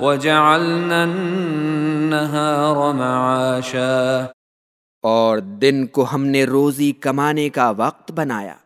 وَجَعَلْنَا النَّهَارَ مَعَاشًا. اور دن کو ہم نے روزی کمانے کا وقت بنایا۔